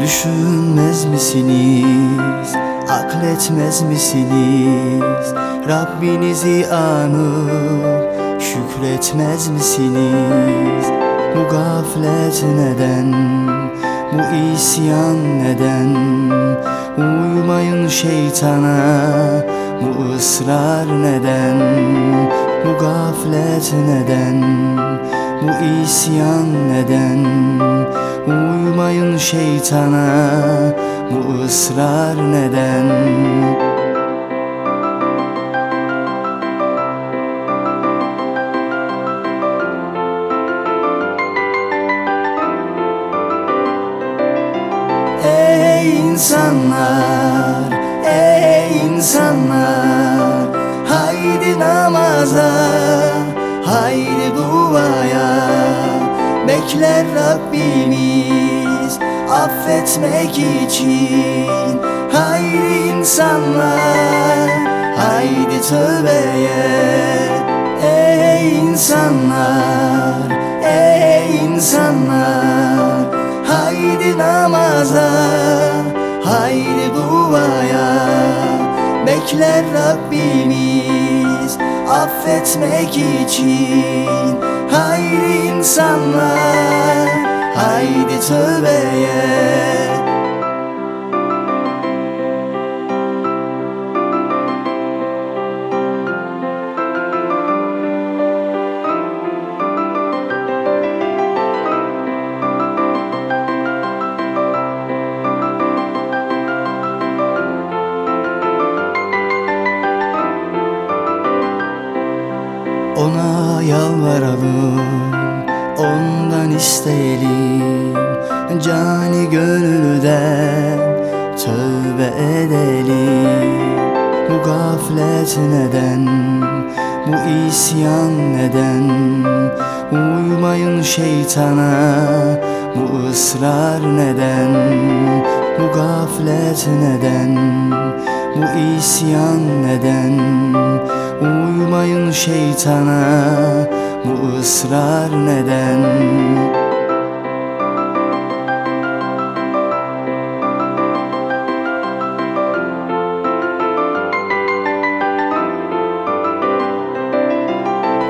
düşünmez misiniz? Akletmez misiniz? Rabbinizi anıp şükretmez misiniz? Bu gaflet neden? Bu isyan neden? Uymayın şeytana Bu ısrar neden? Bu gaflet neden? Bu isyan neden? Uymayın şeytana Bu ısrar neden? Ey insanlar, Bekler Rabbimiz affetmek için. Haydi insanlar, haydi tövbeye. Ey insanlar, ey insanlar. Haydi namaza, haydi duaya Bekler Rabbimiz affetmek için. Haydi insanlar, haydi tövbeye. Ona yalvaralım, ondan isteyelim. Cani gönülden tövbe edelim. Bu gaflet neden, bu isyan neden? Uymayın şeytana, bu ısrar neden? Bu gaflet neden, bu isyan neden? Uymayın şeytana Bu ısrar neden?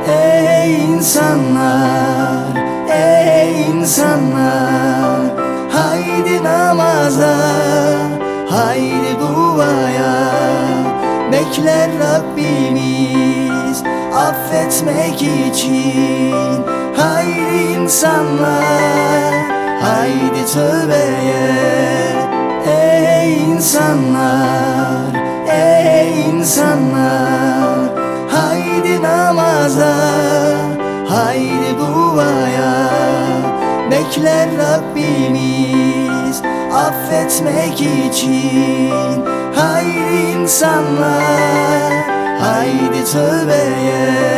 Ey insanlar, ey insanlar Haydi namaza, haydi duaya Bekler Rabbimiz affetmek için. Haydi insanlar, haydi tövbeye. Ey insanlar, ey insanlar. Haydi namaza, haydi duaya Bekler Rabbimiz affetmek için. Haydi insanlar, haydi tövbeye